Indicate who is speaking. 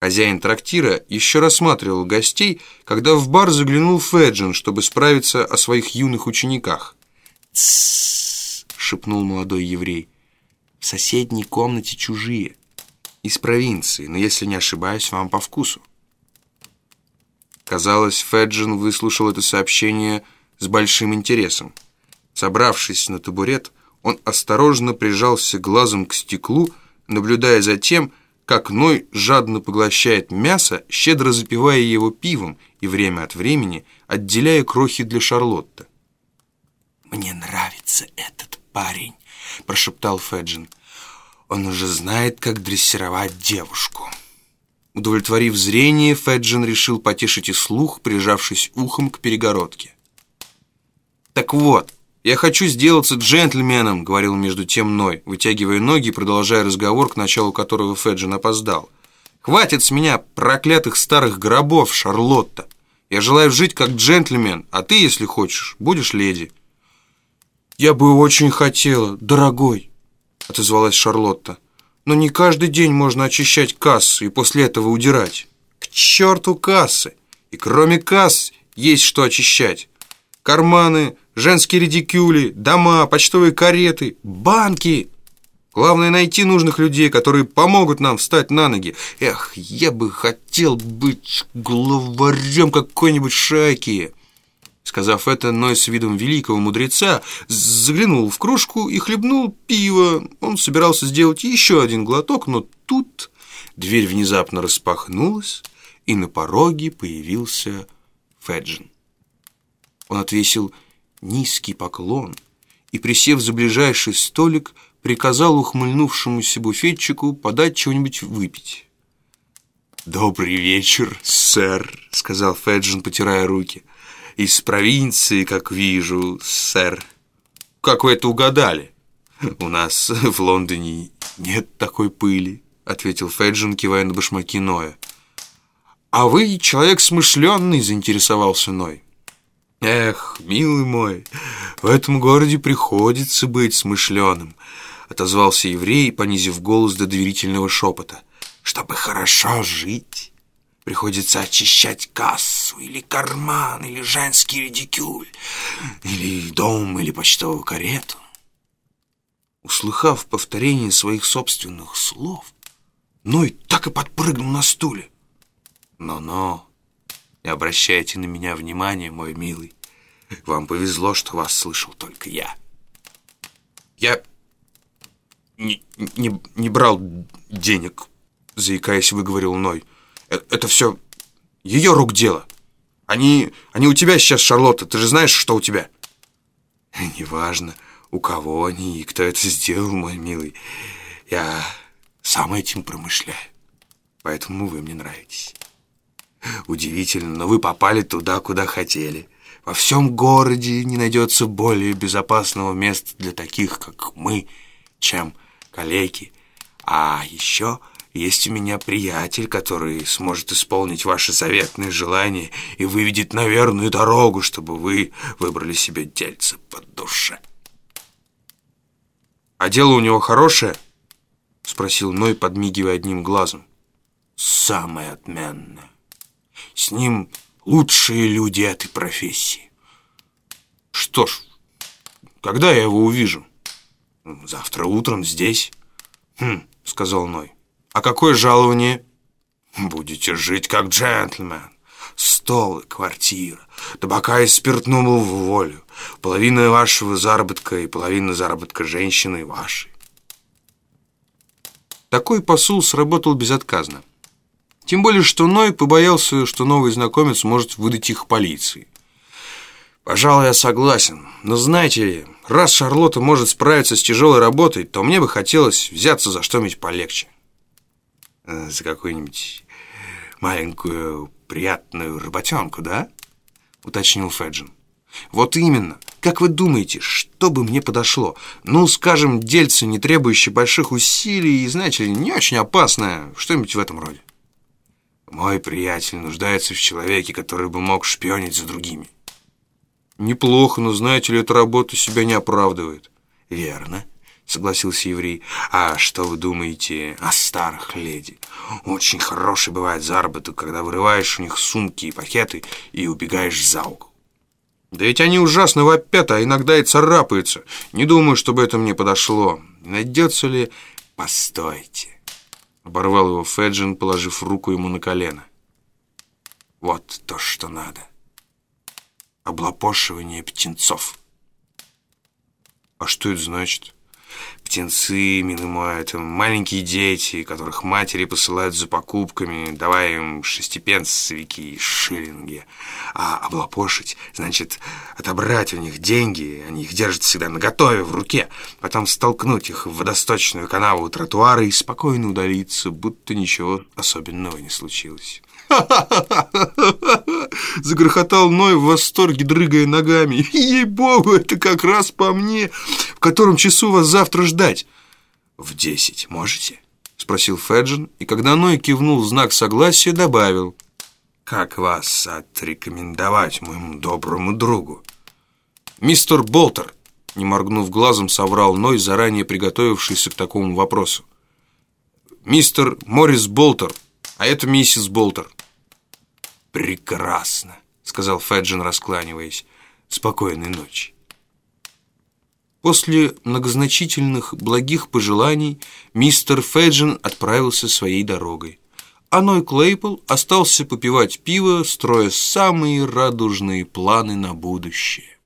Speaker 1: Хозяин трактира еще рассматривал гостей, когда в бар заглянул Феджин, чтобы справиться о своих юных учениках.
Speaker 2: «Тссс!» — шепнул молодой еврей. «В соседней комнате чужие. Из провинции, но, если не ошибаюсь, вам по вкусу».
Speaker 1: Казалось, Феджин выслушал это сообщение с большим интересом. Собравшись на табурет, он осторожно прижался глазом к стеклу, наблюдая за тем, как Ной жадно поглощает мясо, щедро запивая его пивом и время от времени отделяя крохи для Шарлотта.
Speaker 2: «Мне нравится этот парень», — прошептал Феджин. «Он уже знает, как дрессировать девушку».
Speaker 1: Удовлетворив зрение, Феджин решил потешить и слух, прижавшись ухом к перегородке. «Так вот, я хочу сделаться джентльменом», — говорил между тем Ной, вытягивая ноги и продолжая разговор, к началу которого Феджин опоздал. «Хватит с меня проклятых старых гробов, Шарлотта. Я желаю жить как джентльмен, а ты, если хочешь, будешь леди».
Speaker 3: «Я бы очень хотела, дорогой», — отозвалась Шарлотта. «Но не каждый день можно очищать кассу и после этого удирать».
Speaker 1: «К черту кассы! И кроме касс есть что очищать. Карманы, женские редикюли, дома, почтовые кареты, банки. Главное найти нужных людей, которые помогут нам встать на ноги. Эх, я бы хотел быть главарем какой-нибудь шайки». Сказав это, Ной с видом великого мудреца заглянул в кружку и хлебнул пиво. Он собирался сделать еще один глоток, но тут дверь внезапно распахнулась, и на пороге появился Феджин. Он отвесил низкий поклон и, присев за ближайший столик, приказал ухмыльнувшемуся буфетчику подать чего-нибудь выпить. «Добрый вечер, сэр», — сказал Феджин, потирая руки. «Из провинции, как вижу, сэр». «Как вы это угадали?» «У нас в Лондоне нет такой пыли», — ответил Феджин, кивая на башмаки Ноя. «А вы человек смышленный», — заинтересовался Ной. «Эх, милый мой, в этом городе приходится быть смышленым», отозвался еврей, понизив голос до доверительного шепота. «Чтобы хорошо жить, приходится очищать кассу, или карман, или женский редикюль, или дом, или почтовую карету». Услыхав повторение своих собственных слов, Ной так и подпрыгнул на стуле. «Но-но», не обращайте на меня внимания, мой милый. Вам повезло, что вас слышал только я. Я не, не, не брал денег, заикаясь, выговорил Ной. Э, это все ее рук дело. Они, они у тебя сейчас, Шарлотта. Ты же знаешь, что у тебя? Неважно, у кого они и кто это сделал, мой милый. Я сам этим промышляю. Поэтому вы мне нравитесь. Удивительно, но вы попали туда, куда хотели. Во всем городе не найдется более безопасного места для таких, как мы, чем калеки. А еще есть у меня приятель, который сможет исполнить ваши заветные желания и выведет на верную дорогу, чтобы вы выбрали себе дельце под душе. «А дело у него хорошее?» — спросил Ной, подмигивая одним глазом. «Самое отменное. С ним лучшие люди этой профессии. Что ж, когда я его увижу? Завтра утром здесь. Хм, сказал Ной. А какое жалование? Будете жить как джентльмен. Стол и квартира, табака и спиртному в волю. Половина вашего заработка и половина заработка женщины вашей. Такой посул сработал безотказно. Тем более, что Ной побоялся, что новый знакомец может выдать их полиции. «Пожалуй, я согласен. Но знаете раз Шарлотта может справиться с тяжелой работой, то мне бы хотелось взяться за что-нибудь полегче. Э, за какую-нибудь маленькую приятную работенку, да?» уточнил Феджин. «Вот именно. Как вы думаете, что бы мне подошло? Ну, скажем, дельце, не требующее больших усилий и, знаете не очень опасное, что-нибудь в этом роде». Мой приятель нуждается в человеке, который бы мог шпионить за другими. Неплохо, но знаете ли, эта работа себя не оправдывает. Верно. согласился еврей. «А что вы думаете о старых леди? Очень хороший бывает заработок, когда вырываешь у них сумки и пакеты и убегаешь за угол». «Да ведь они ужасно вопят, а иногда и царапаются. Не думаю, чтобы это мне подошло. Найдется ли...» «Постойте!» — оборвал его Феджин, положив руку ему на колено. «Вот то, что надо. Облапошивание птенцов». «А что это значит?» Птенцы, минума, это маленькие дети, которых матери посылают за покупками, давая им шестипенсовики и шиллинги. А облапошить, значит, отобрать у них деньги, они их держат всегда наготове, в руке, потом столкнуть их в водосточную канаву у тротуара и спокойно удалиться, будто ничего особенного не случилось. Загрохотал Ной в восторге, дрыгая ногами. Ей-богу, это как раз по мне. В котором часу вас завтра ждать? В десять можете? Спросил Феджин, и когда Ной кивнул в знак согласия, добавил. Как вас отрекомендовать моему доброму другу? Мистер Болтер, не моргнув глазом, соврал Ной, заранее приготовившийся к такому вопросу. Мистер Моррис Болтер, а это миссис Болтер. «Прекрасно», — сказал Феджин, раскланиваясь. «Спокойной ночи». После многозначительных благих пожеланий мистер Феджин отправился своей дорогой. А Ной Клейпл остался попивать пиво, строя самые радужные планы на будущее.